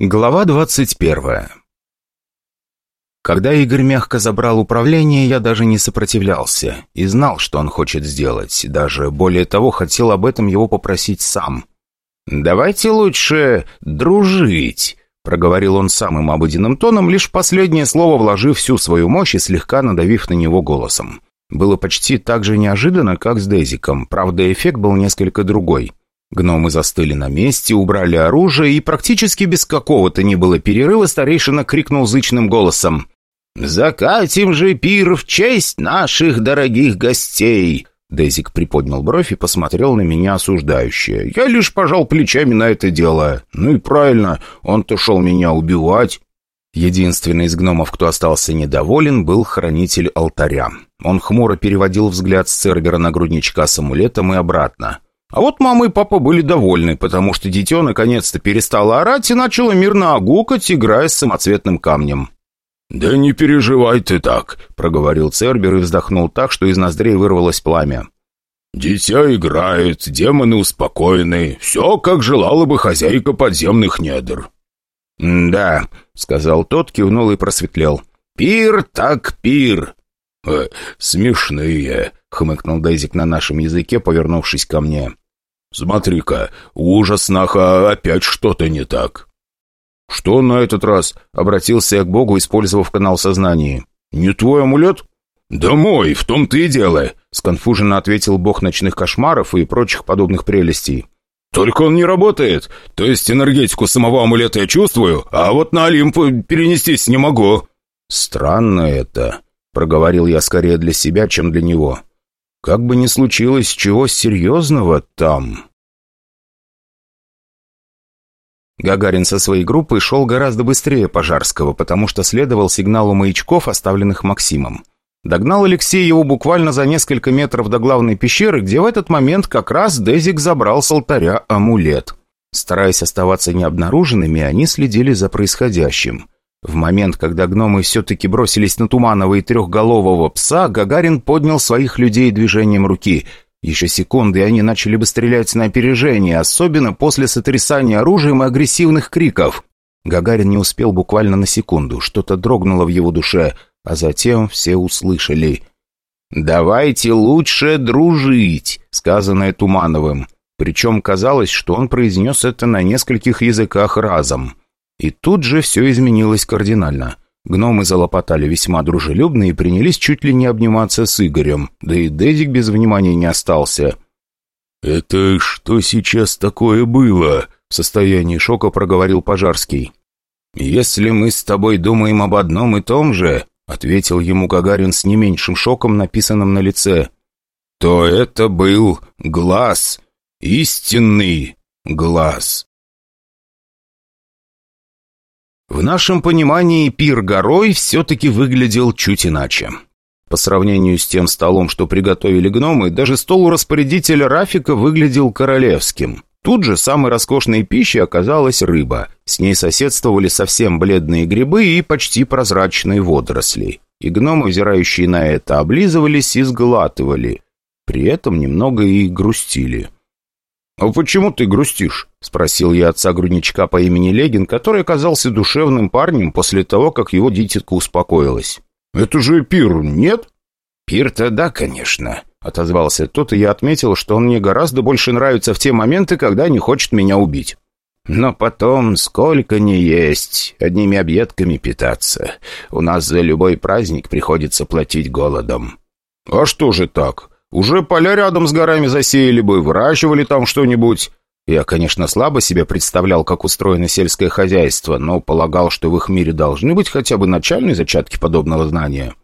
Глава двадцать первая Когда Игорь мягко забрал управление, я даже не сопротивлялся и знал, что он хочет сделать. Даже более того, хотел об этом его попросить сам. «Давайте лучше дружить», — проговорил он самым обыденным тоном, лишь последнее слово вложив всю свою мощь и слегка надавив на него голосом. Было почти так же неожиданно, как с Дезиком, правда, эффект был несколько другой. Гномы застыли на месте, убрали оружие, и практически без какого-то ни было перерыва старейшина крикнул зычным голосом. «Закатим же пир в честь наших дорогих гостей!» Дезик приподнял бровь и посмотрел на меня осуждающе. «Я лишь пожал плечами на это дело. Ну и правильно, он-то шел меня убивать». Единственный из гномов, кто остался недоволен, был хранитель алтаря. Он хмуро переводил взгляд с Цербера на грудничка с амулетом и обратно. А вот мама и папа были довольны, потому что дитё наконец-то перестало орать и начало мирно огукать, играя с самоцветным камнем. «Да не переживай ты так», — проговорил Цербер и вздохнул так, что из ноздрей вырвалось пламя. «Дитя играет, демоны успокоены, все, как желала бы хозяйка подземных недр». «Да», — сказал тот, кивнул и просветлел. «Пир так пир». «Э, «Смешные», — хмыкнул Дейзик на нашем языке, повернувшись ко мне. «Смотри-ка, ужас, наха, опять что-то не так». «Что на этот раз?» — обратился я к Богу, использовав канал сознания. «Не твой амулет?» «Да мой, в том-то и дело», — сконфуженно ответил бог ночных кошмаров и прочих подобных прелестей. «Только он не работает. То есть энергетику самого амулета я чувствую, а вот на Олимп перенестись не могу». «Странно это», — проговорил я скорее для себя, чем для него. Как бы ни случилось чего серьезного там... Гагарин со своей группой шел гораздо быстрее Пожарского, потому что следовал сигналу маячков, оставленных Максимом. Догнал Алексей его буквально за несколько метров до главной пещеры, где в этот момент как раз Дезик забрал с алтаря амулет. Стараясь оставаться необнаруженными, они следили за происходящим. В момент, когда гномы все-таки бросились на Туманова и трехголового пса, Гагарин поднял своих людей движением руки. Еще секунды, и они начали бы стрелять на опережение, особенно после сотрясания оружием и агрессивных криков. Гагарин не успел буквально на секунду, что-то дрогнуло в его душе, а затем все услышали. «Давайте лучше дружить», — сказанное Тумановым. Причем казалось, что он произнес это на нескольких языках разом. И тут же все изменилось кардинально. Гномы залопотали весьма дружелюбно и принялись чуть ли не обниматься с Игорем, да и Дедик без внимания не остался. «Это что сейчас такое было?» — в состоянии шока проговорил Пожарский. «Если мы с тобой думаем об одном и том же», — ответил ему Гагарин с не меньшим шоком, написанным на лице, «то это был глаз, истинный глаз». В нашем понимании пир горой все-таки выглядел чуть иначе. По сравнению с тем столом, что приготовили гномы, даже стол у распорядителя Рафика выглядел королевским. Тут же самой роскошной пищей оказалась рыба. С ней соседствовали совсем бледные грибы и почти прозрачные водоросли. И гномы, взирающие на это, облизывались и сглатывали. При этом немного и грустили. «А почему ты грустишь?» — спросил я отца грудничка по имени Легин, который оказался душевным парнем после того, как его дитятка успокоилась. «Это же пир, нет?» «Пир-то да, конечно», — отозвался тот, и я отметил, что он мне гораздо больше нравится в те моменты, когда не хочет меня убить. «Но потом сколько не есть, одними объедками питаться. У нас за любой праздник приходится платить голодом». «А что же так? Уже поля рядом с горами засеяли бы, выращивали там что-нибудь. Я, конечно, слабо себе представлял, как устроено сельское хозяйство, но полагал, что в их мире должны быть хотя бы начальные зачатки подобного знания.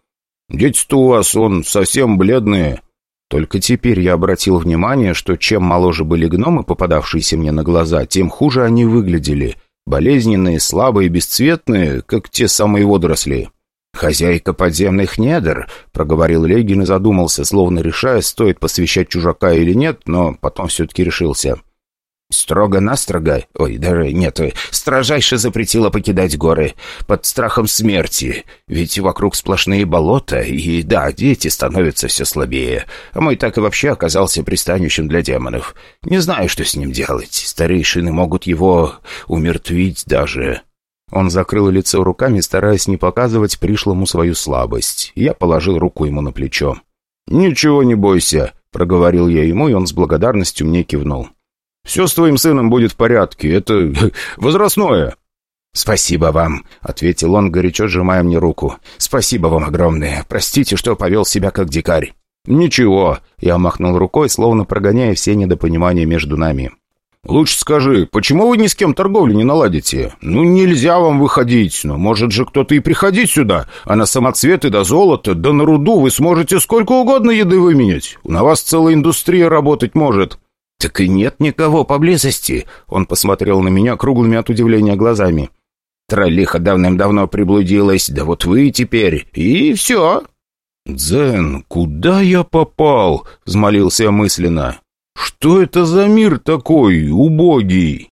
Дети-то у вас, он, совсем бледные. Только теперь я обратил внимание, что чем моложе были гномы, попадавшиеся мне на глаза, тем хуже они выглядели. Болезненные, слабые, бесцветные, как те самые водоросли. «Хозяйка подземных недр», — проговорил Легин и задумался, словно решая, стоит посвящать чужака или нет, но потом все-таки решился. Строго-настрого, ой, даже нет, строжайше запретила покидать горы под страхом смерти, ведь вокруг сплошные болота, и да, дети становятся все слабее, а мой так и вообще оказался пристанищем для демонов. Не знаю, что с ним делать, старейшины могут его умертвить даже». Он закрыл лицо руками, стараясь не показывать пришлому свою слабость. Я положил руку ему на плечо. «Ничего не бойся», — проговорил я ему, и он с благодарностью мне кивнул. Все с твоим сыном будет в порядке. Это возрастное». «Спасибо вам», — ответил он, горячо сжимая мне руку. «Спасибо вам огромное. Простите, что повел себя как дикарь». «Ничего», — я махнул рукой, словно прогоняя все недопонимания между нами. «Лучше скажи, почему вы ни с кем торговлю не наладите? Ну, нельзя вам выходить, но может же кто-то и приходить сюда, а на самоцветы до золота, да на руду вы сможете сколько угодно еды выменять. На вас целая индустрия работать может». «Так и нет никого поблизости», — он посмотрел на меня круглыми от удивления глазами. «Троллиха давным-давно приблудилась, да вот вы теперь, и все». «Дзен, куда я попал?» — взмолился я мысленно. «Что это за мир такой, убогий?»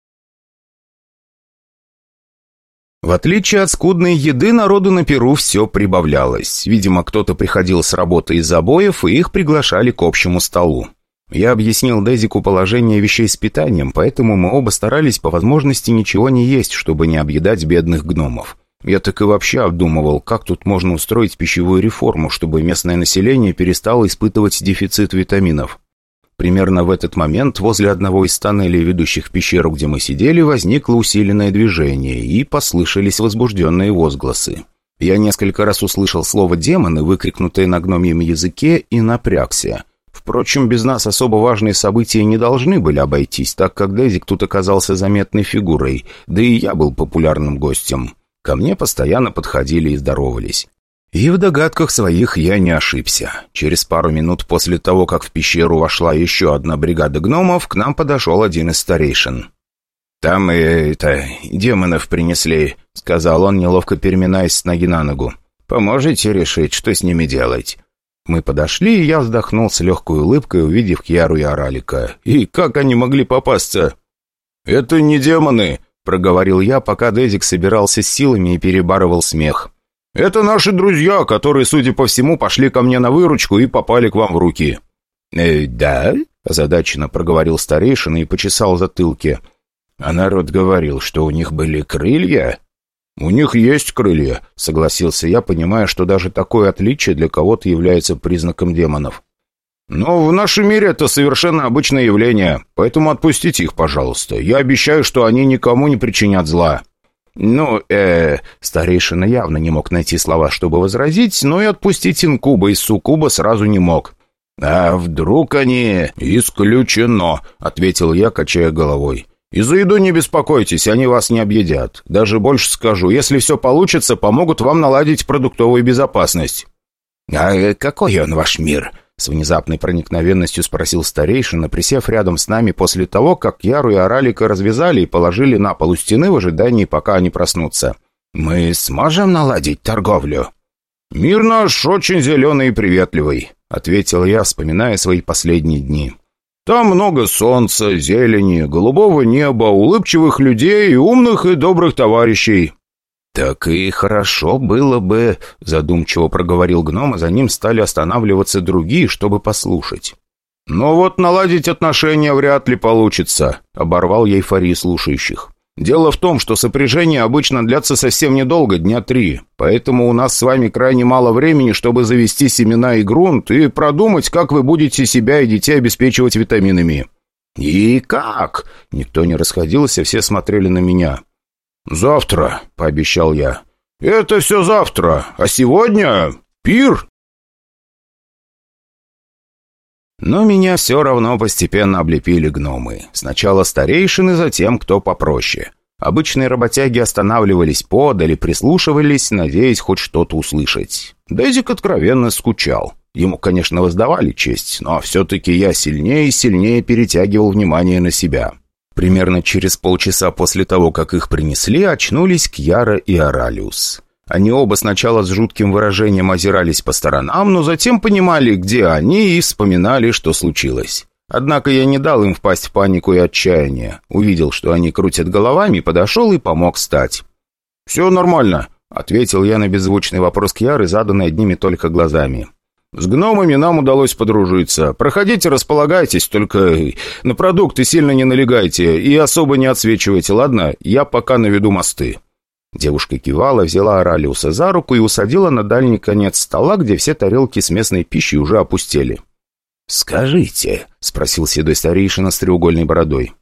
В отличие от скудной еды, народу на Перу все прибавлялось. Видимо, кто-то приходил с работы из обоев, и их приглашали к общему столу. Я объяснил Дезику положение вещей с питанием, поэтому мы оба старались по возможности ничего не есть, чтобы не объедать бедных гномов. Я так и вообще обдумывал, как тут можно устроить пищевую реформу, чтобы местное население перестало испытывать дефицит витаминов. Примерно в этот момент возле одного из тоннелей, ведущих в пещеру, где мы сидели, возникло усиленное движение, и послышались возбужденные возгласы. Я несколько раз услышал слово «демоны», выкрикнутое на гномьем языке, и напрягся. Впрочем, без нас особо важные события не должны были обойтись, так как Дезик тут оказался заметной фигурой, да и я был популярным гостем. Ко мне постоянно подходили и здоровались. И в догадках своих я не ошибся. Через пару минут после того, как в пещеру вошла еще одна бригада гномов, к нам подошел один из старейшин. «Там, э, это, демонов принесли», — сказал он, неловко переминаясь с ноги на ногу. «Поможете решить, что с ними делать?» Мы подошли, и я вздохнул с легкой улыбкой, увидев Кьяру и Аралика. И как они могли попасться? «Это не демоны», — проговорил я, пока Дезик собирался с силами и перебарывал смех. «Это наши друзья, которые, судя по всему, пошли ко мне на выручку и попали к вам в руки». «Э, да?» — озадаченно проговорил старейшина и почесал затылки. «А народ говорил, что у них были крылья?» «У них есть крылья», — согласился я, понимая, что даже такое отличие для кого-то является признаком демонов. «Но в нашем мире это совершенно обычное явление, поэтому отпустите их, пожалуйста. Я обещаю, что они никому не причинят зла». «Ну, э, Старейшина явно не мог найти слова, чтобы возразить, но и отпустить инкуба из суккуба сразу не мог. «А вдруг они...» «Исключено», — ответил я, качая головой. «И за еду не беспокойтесь, они вас не объедят. Даже больше скажу, если все получится, помогут вам наладить продуктовую безопасность». «А какой он ваш мир?» С внезапной проникновенностью спросил старейшина, присев рядом с нами после того, как Яру и Аралика развязали и положили на полу стены в ожидании, пока они проснутся. «Мы сможем наладить торговлю?» «Мир наш очень зеленый и приветливый», — ответил я, вспоминая свои последние дни. Там много солнца, зелени, голубого неба, улыбчивых людей, умных и добрых товарищей». «Так и хорошо было бы», — задумчиво проговорил гном, а за ним стали останавливаться другие, чтобы послушать. «Но вот наладить отношения вряд ли получится», — оборвал я эйфории слушающих. Дело в том, что сопряжение обычно длятся совсем недолго, дня три. Поэтому у нас с вами крайне мало времени, чтобы завести семена и грунт и продумать, как вы будете себя и детей обеспечивать витаминами». «И как?» Никто не расходился, все смотрели на меня. «Завтра», — пообещал я. «Это все завтра, а сегодня пир». Но меня все равно постепенно облепили гномы. Сначала старейшины, затем кто попроще. Обычные работяги останавливались подали, прислушивались, надеясь хоть что-то услышать. Дезик откровенно скучал. Ему, конечно, воздавали честь, но все-таки я сильнее и сильнее перетягивал внимание на себя. Примерно через полчаса после того, как их принесли, очнулись Кьяра и Оралиус. Они оба сначала с жутким выражением озирались по сторонам, но затем понимали, где они, и вспоминали, что случилось. Однако я не дал им впасть в панику и отчаяние. Увидел, что они крутят головами, подошел и помог встать. «Все нормально», — ответил я на беззвучный вопрос Кьяры, заданный одними только глазами. «С гномами нам удалось подружиться. Проходите, располагайтесь, только на продукты сильно не налегайте и особо не отсвечивайте, ладно? Я пока наведу мосты». Девушка кивала, взяла Оралиуса за руку и усадила на дальний конец стола, где все тарелки с местной пищей уже опустели. «Скажите», — спросил седой старейшина с треугольной бородой,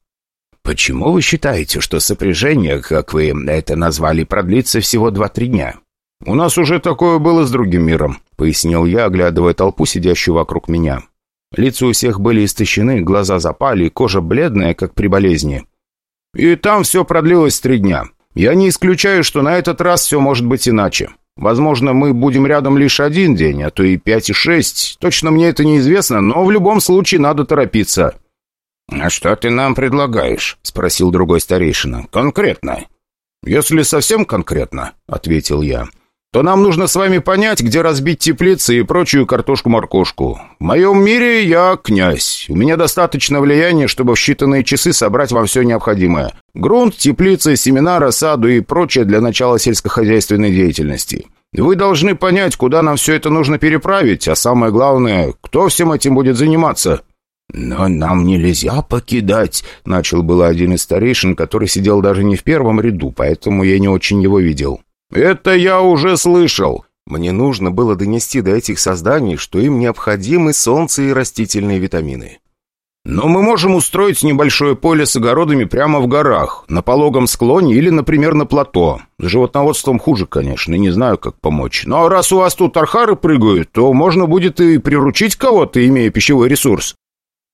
«почему вы считаете, что сопряжение, как вы это назвали, продлится всего два-три дня?» «У нас уже такое было с другим миром», — пояснил я, оглядывая толпу, сидящую вокруг меня. Лица у всех были истощены, глаза запали, кожа бледная, как при болезни. «И там все продлилось три дня. Я не исключаю, что на этот раз все может быть иначе. Возможно, мы будем рядом лишь один день, а то и пять и шесть. Точно мне это неизвестно, но в любом случае надо торопиться». «А что ты нам предлагаешь?» — спросил другой старейшина. «Конкретно». «Если совсем конкретно», — ответил я, то нам нужно с вами понять, где разбить теплицы и прочую картошку-моркошку. В моем мире я князь. У меня достаточно влияния, чтобы в считанные часы собрать вам все необходимое. Грунт, теплицы, семена, рассаду и прочее для начала сельскохозяйственной деятельности. Вы должны понять, куда нам все это нужно переправить, а самое главное, кто всем этим будет заниматься». «Но нам нельзя покидать», — начал было один из старейшин, который сидел даже не в первом ряду, поэтому я не очень его видел. «Это я уже слышал!» Мне нужно было донести до этих созданий, что им необходимы солнце и растительные витамины. Но мы можем устроить небольшое поле с огородами прямо в горах, на пологом склоне или, например, на плато. С животноводством хуже, конечно, не знаю, как помочь. Но раз у вас тут архары прыгают, то можно будет и приручить кого-то, имея пищевой ресурс.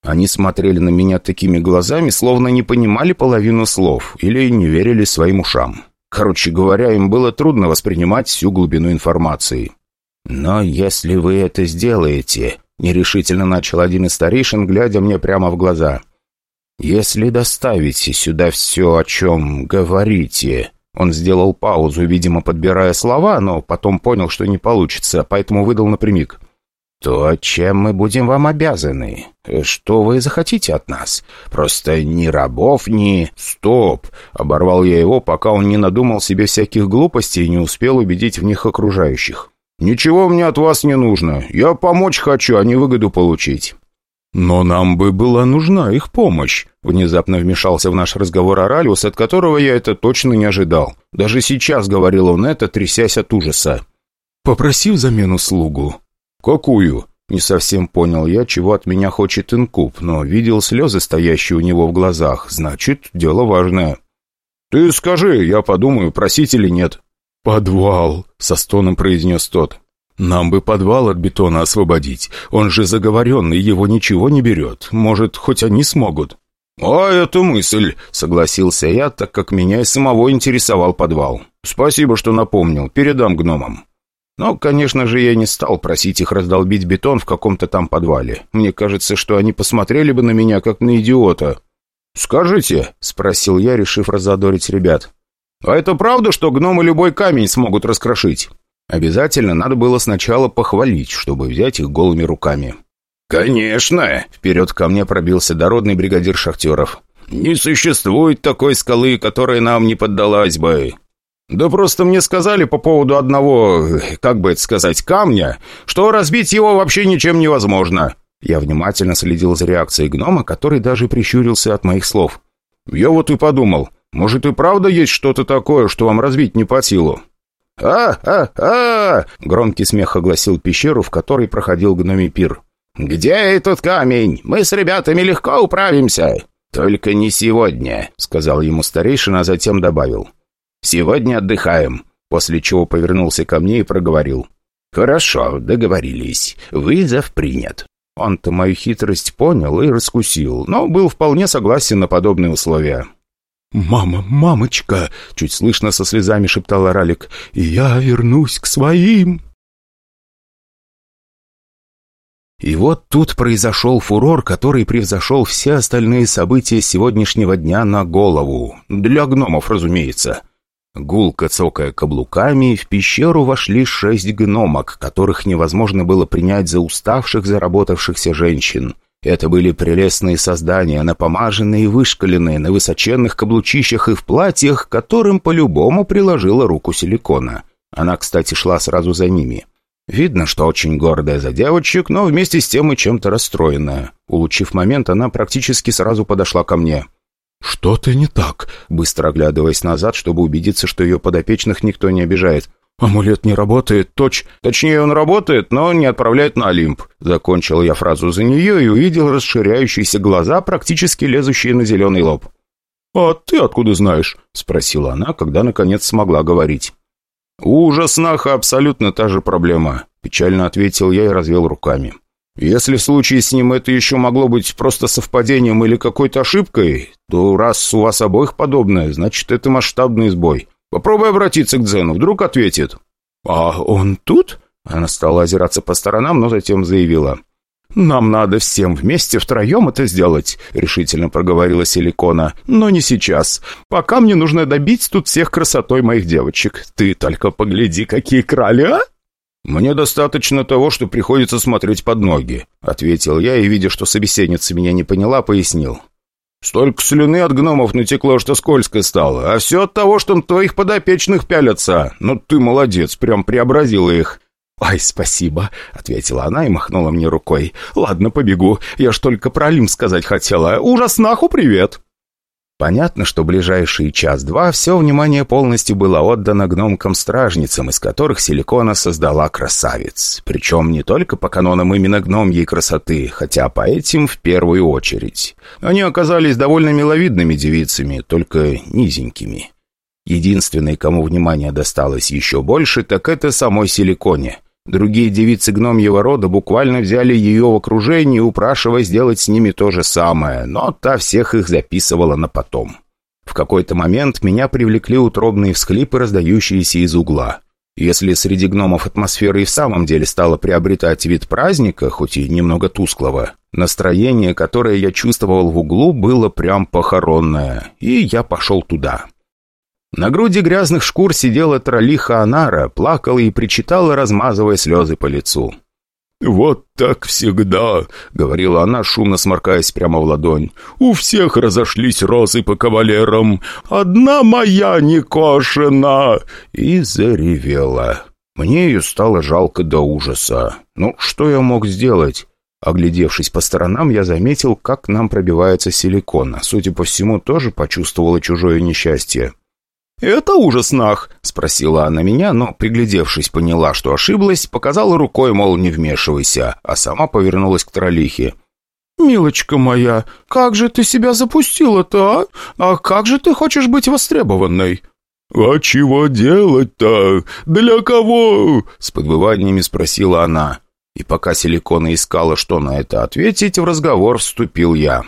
Они смотрели на меня такими глазами, словно не понимали половину слов или не верили своим ушам. Короче говоря, им было трудно воспринимать всю глубину информации. «Но если вы это сделаете...» — нерешительно начал один из старейшин, глядя мне прямо в глаза. «Если доставите сюда все, о чем говорите...» Он сделал паузу, видимо, подбирая слова, но потом понял, что не получится, поэтому выдал напрямик. «То, чем мы будем вам обязаны? Что вы захотите от нас? Просто ни рабов, ни...» «Стоп!» — оборвал я его, пока он не надумал себе всяких глупостей и не успел убедить в них окружающих. «Ничего мне от вас не нужно. Я помочь хочу, а не выгоду получить». «Но нам бы была нужна их помощь», — внезапно вмешался в наш разговор Оралиус, от которого я это точно не ожидал. Даже сейчас говорил он это, трясясь от ужаса. «Попроси взамен услугу. «Какую?» Не совсем понял я, чего от меня хочет инкуб, но видел слезы, стоящие у него в глазах. Значит, дело важное. «Ты скажи, я подумаю, просить или нет». «Подвал», — со стоном произнес тот. «Нам бы подвал от бетона освободить. Он же заговоренный, его ничего не берет. Может, хоть они смогут». «А, это мысль», — согласился я, так как меня и самого интересовал подвал. «Спасибо, что напомнил. Передам гномам». Но, конечно же, я не стал просить их раздолбить бетон в каком-то там подвале. Мне кажется, что они посмотрели бы на меня, как на идиота. «Скажите», — спросил я, решив разодорить ребят, «а это правда, что гномы любой камень смогут раскрошить?» Обязательно надо было сначала похвалить, чтобы взять их голыми руками. «Конечно!» — вперед ко мне пробился дородный бригадир шахтеров. «Не существует такой скалы, которая нам не поддалась бы. «Да просто мне сказали по поводу одного, как бы это сказать, камня, что разбить его вообще ничем невозможно». Я внимательно следил за реакцией гнома, который даже прищурился от моих слов. «Я вот и подумал, может и правда есть что-то такое, что вам разбить не по силу?» «А-а-а!» — громкий смех огласил пещеру, в которой проходил гномий пир. «Где этот камень? Мы с ребятами легко управимся!» «Только не сегодня», — сказал ему старейшина, а затем добавил. Сегодня отдыхаем», после чего повернулся ко мне и проговорил. «Хорошо, договорились. Вызов принят». Он-то мою хитрость понял и раскусил, но был вполне согласен на подобные условия. «Мама, мамочка!» — чуть слышно со слезами шептал Ралик. «Я вернусь к своим!» И вот тут произошел фурор, который превзошел все остальные события сегодняшнего дня на голову. Для гномов, разумеется. Гулко цокая каблуками, в пещеру вошли шесть гномок, которых невозможно было принять за уставших, заработавшихся женщин. Это были прелестные создания, напомаженные и вышкаленные, на высоченных каблучищах и в платьях, которым по-любому приложила руку силикона. Она, кстати, шла сразу за ними. Видно, что очень гордая за девочек, но вместе с тем и чем-то расстроенная. Улучив момент, она практически сразу подошла ко мне. «Что-то не так», быстро оглядываясь назад, чтобы убедиться, что ее подопечных никто не обижает. «Амулет не работает, точ...» «Точнее, он работает, но не отправляет на Олимп». Закончил я фразу за нее и увидел расширяющиеся глаза, практически лезущие на зеленый лоб. «А ты откуда знаешь?» — спросила она, когда наконец смогла говорить. «У ужаснаха абсолютно та же проблема», — печально ответил я и развел руками. «Если в случае с ним это еще могло быть просто совпадением или какой-то ошибкой, то раз у вас обоих подобное, значит, это масштабный сбой. Попробуй обратиться к Дзену, вдруг ответит». «А он тут?» Она стала озираться по сторонам, но затем заявила. «Нам надо всем вместе втроем это сделать», — решительно проговорила Силикона. «Но не сейчас. Пока мне нужно добить тут всех красотой моих девочек. Ты только погляди, какие крали, а!» «Мне достаточно того, что приходится смотреть под ноги», — ответил я и, видя, что собеседница меня не поняла, пояснил. Столько слюны от гномов натекло, что скользко стало. А все от того, что на твоих подопечных пялятся. Ну, ты молодец, прям преобразила их». «Ай, спасибо», — ответила она и махнула мне рукой. «Ладно, побегу. Я ж только про Лим сказать хотела. Ужаснаху привет!» Понятно, что ближайший час-два все внимание полностью было отдано гномкам-стражницам, из которых Силикона создала красавиц. Причем не только по канонам именно гномьей красоты, хотя по этим в первую очередь. Они оказались довольно миловидными девицами, только низенькими. Единственной, кому внимание досталось еще больше, так это самой Силиконе. Другие девицы гномьего рода буквально взяли ее в окружение, упрашивая сделать с ними то же самое, но та всех их записывала на потом. В какой-то момент меня привлекли утробные всхлипы, раздающиеся из угла. Если среди гномов атмосфера и в самом деле стала приобретать вид праздника, хоть и немного тусклого, настроение, которое я чувствовал в углу, было прям похоронное, и я пошел туда. На груди грязных шкур сидела тролиха Анара, плакала и причитала, размазывая слезы по лицу. «Вот так всегда», — говорила она, шумно сморкаясь прямо в ладонь. «У всех разошлись розы по кавалерам. Одна моя не кошена!» И заревела. Мне ее стало жалко до ужаса. Ну, что я мог сделать? Оглядевшись по сторонам, я заметил, как к нам пробивается силикон. Судя по всему, тоже почувствовала чужое несчастье. «Это ужаснах?» — спросила она меня, но, приглядевшись, поняла, что ошиблась, показала рукой, мол, не вмешивайся, а сама повернулась к троллихе. «Милочка моя, как же ты себя запустила-то, а? А как же ты хочешь быть востребованной?» «А чего делать-то? Для кого?» — с подвываниями спросила она. И пока Силикона искала, что на это ответить, в разговор вступил я.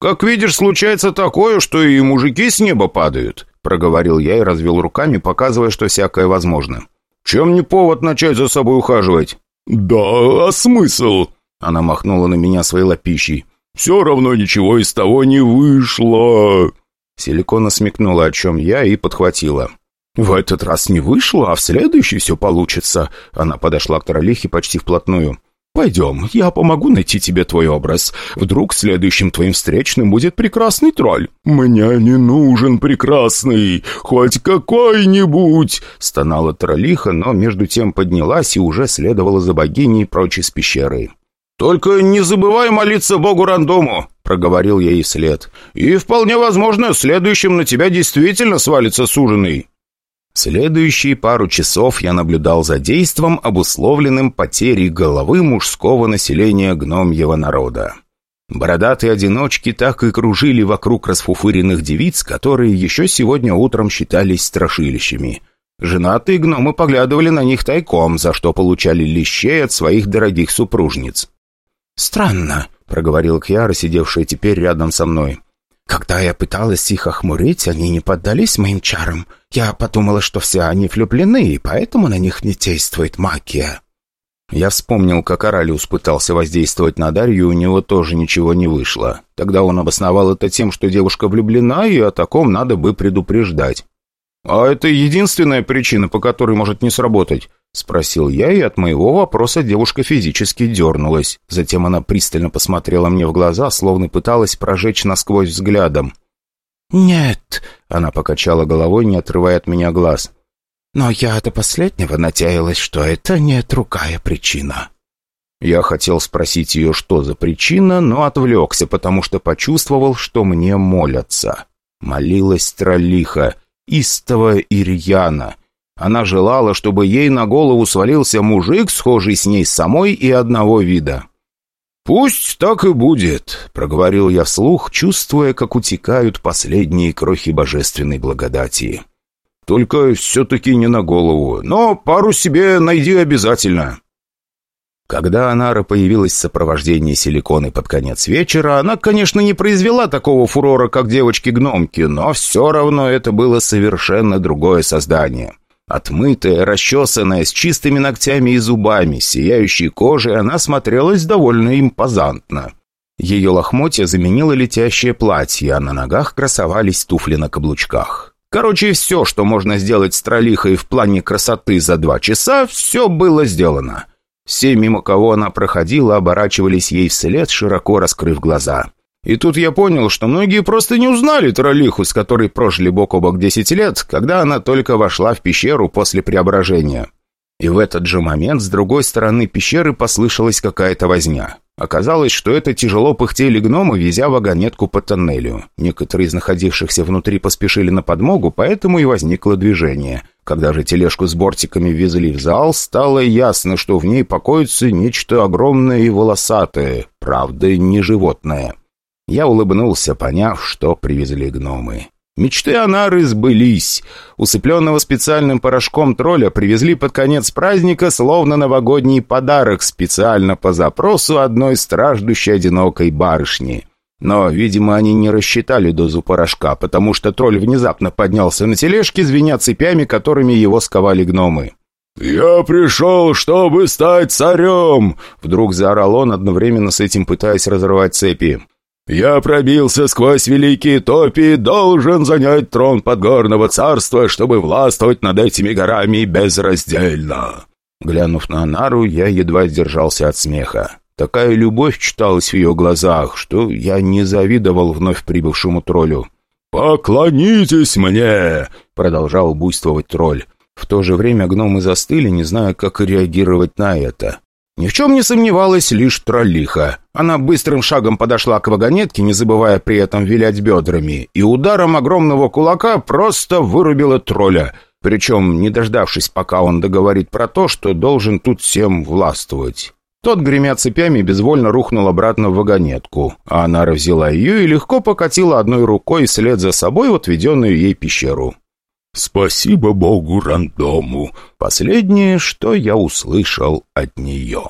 «Как видишь, случается такое, что и мужики с неба падают. Проговорил я и развел руками, показывая, что всякое возможно. «Чем не повод начать за собой ухаживать?» «Да, а смысл?» Она махнула на меня своей лапищей. «Все равно ничего из того не вышло!» Силикона смекнула, о чем я, и подхватила. «В этот раз не вышло, а в следующий все получится!» Она подошла к троллихе почти вплотную. «Пойдем, я помогу найти тебе твой образ. Вдруг следующим твоим встречным будет прекрасный тролль». «Мне не нужен прекрасный, хоть какой-нибудь!» Стонала троллиха, но между тем поднялась и уже следовала за богиней прочь из пещеры. «Только не забывай молиться Богу рандому!» — проговорил я ей вслед. «И вполне возможно, следующим на тебя действительно свалится суженый». Следующие пару часов я наблюдал за действом, обусловленным потерей головы мужского населения гномьего народа. Бородатые одиночки так и кружили вокруг расфуфыренных девиц, которые еще сегодня утром считались страшилищами. Женатые гномы поглядывали на них тайком, за что получали лещей от своих дорогих супружниц. «Странно», — проговорил Кьяра, сидевшая теперь рядом со мной. Когда я пыталась их охмурить, они не поддались моим чарам. Я подумала, что все они влюблены, и поэтому на них не действует магия». Я вспомнил, как Оралиус пытался воздействовать на Дарью, у него тоже ничего не вышло. Тогда он обосновал это тем, что девушка влюблена, и о таком надо бы предупреждать. «А это единственная причина, по которой может не сработать?» Спросил я, и от моего вопроса девушка физически дернулась. Затем она пристально посмотрела мне в глаза, словно пыталась прожечь насквозь взглядом. «Нет», — она покачала головой, не отрывая от меня глаз. «Но я до последнего надеялась, что это не другая причина». Я хотел спросить ее, что за причина, но отвлекся, потому что почувствовал, что мне молятся. Молилась Троллиха, истово Ирьяна. Она желала, чтобы ей на голову свалился мужик, схожий с ней самой и одного вида. «Пусть так и будет», — проговорил я вслух, чувствуя, как утекают последние крохи божественной благодати. «Только все-таки не на голову, но пару себе найди обязательно». Когда Анара появилась в сопровождении силиконы под конец вечера, она, конечно, не произвела такого фурора, как девочки-гномки, но все равно это было совершенно другое создание. Отмытая, расчесанная, с чистыми ногтями и зубами, сияющей кожей, она смотрелась довольно импозантно. Ее лохмотья заменило летящее платье, а на ногах красовались туфли на каблучках. Короче, все, что можно сделать с троллихой в плане красоты за два часа, все было сделано. Все, мимо кого она проходила, оборачивались ей вслед, широко раскрыв глаза. И тут я понял, что многие просто не узнали троллиху, с которой прожили бок о бок 10 лет, когда она только вошла в пещеру после преображения. И в этот же момент с другой стороны пещеры послышалась какая-то возня. Оказалось, что это тяжело пыхтели гномы, везя вагонетку по тоннелю. Некоторые из находившихся внутри поспешили на подмогу, поэтому и возникло движение. Когда же тележку с бортиками везли в зал, стало ясно, что в ней покоится нечто огромное и волосатое, правда, не животное. Я улыбнулся, поняв, что привезли гномы. Мечты Анары сбылись. Усыпленного специальным порошком тролля привезли под конец праздника словно новогодний подарок специально по запросу одной страждущей одинокой барышни. Но, видимо, они не рассчитали дозу порошка, потому что тролль внезапно поднялся на тележке, звеня цепями, которыми его сковали гномы. «Я пришел, чтобы стать царем!» Вдруг заорал он, одновременно с этим пытаясь разорвать цепи. «Я пробился сквозь великие топи и должен занять трон подгорного царства, чтобы властвовать над этими горами безраздельно!» Глянув на Анару, я едва сдержался от смеха. Такая любовь читалась в ее глазах, что я не завидовал вновь прибывшему троллю. «Поклонитесь мне!» — продолжал буйствовать тролль. В то же время гномы застыли, не зная, как реагировать на это. Ни в чем не сомневалась лишь троллиха. Она быстрым шагом подошла к вагонетке, не забывая при этом вилять бедрами, и ударом огромного кулака просто вырубила тролля, причем не дождавшись, пока он договорит про то, что должен тут всем властвовать. Тот, гремя цепями, безвольно рухнул обратно в вагонетку, а она взяла ее и легко покатила одной рукой вслед за собой в отведенную ей пещеру. «Спасибо богу рандому!» Последнее, что я услышал от нее.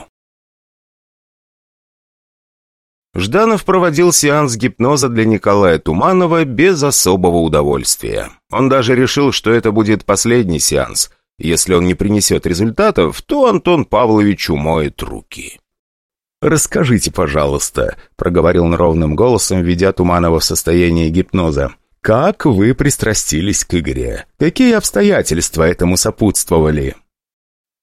Жданов проводил сеанс гипноза для Николая Туманова без особого удовольствия. Он даже решил, что это будет последний сеанс. Если он не принесет результатов, то Антон Павлович умоет руки. «Расскажите, пожалуйста», — проговорил он ровным голосом, ведя Туманова в состояние гипноза. Как вы пристрастились к игре? Какие обстоятельства этому сопутствовали?»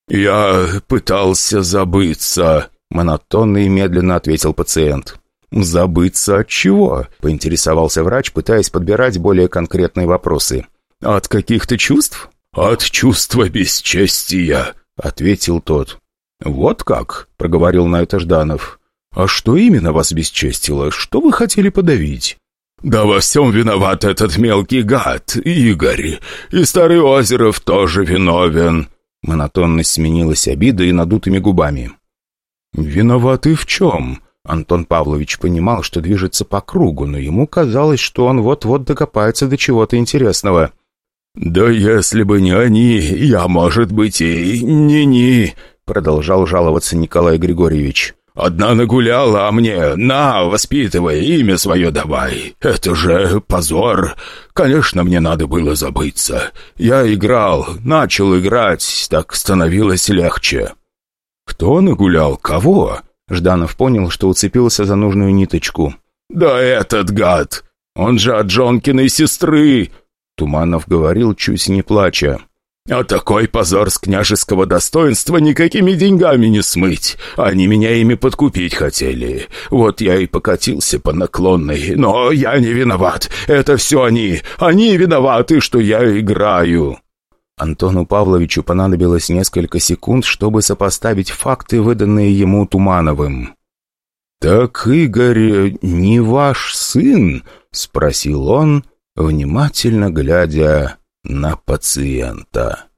«Я пытался забыться», — монотонно и медленно ответил пациент. «Забыться от чего?» — поинтересовался врач, пытаясь подбирать более конкретные вопросы. «От каких-то чувств?» «От чувства бесчестия», — ответил тот. «Вот как?» — проговорил на это Жданов. «А что именно вас бесчестило? Что вы хотели подавить?» «Да во всем виноват этот мелкий гад, Игорь. И старый Озеров тоже виновен». Монотонность сменилась обидой и надутыми губами. «Виноваты в чем?» Антон Павлович понимал, что движется по кругу, но ему казалось, что он вот-вот докопается до чего-то интересного. «Да если бы не они, я, может быть, и не-не», продолжал жаловаться Николай Григорьевич. Одна нагуляла, а мне «На, воспитывай, имя свое давай». Это же позор. Конечно, мне надо было забыться. Я играл, начал играть, так становилось легче». «Кто нагулял? Кого?» Жданов понял, что уцепился за нужную ниточку. «Да этот гад! Он же от Джонкиной сестры!» Туманов говорил, чуть не плача. «А такой позор с княжеского достоинства никакими деньгами не смыть. Они меня ими подкупить хотели. Вот я и покатился по наклонной. Но я не виноват. Это все они. Они виноваты, что я играю». Антону Павловичу понадобилось несколько секунд, чтобы сопоставить факты, выданные ему Тумановым. «Так Игорь не ваш сын?» — спросил он, внимательно глядя на пациента.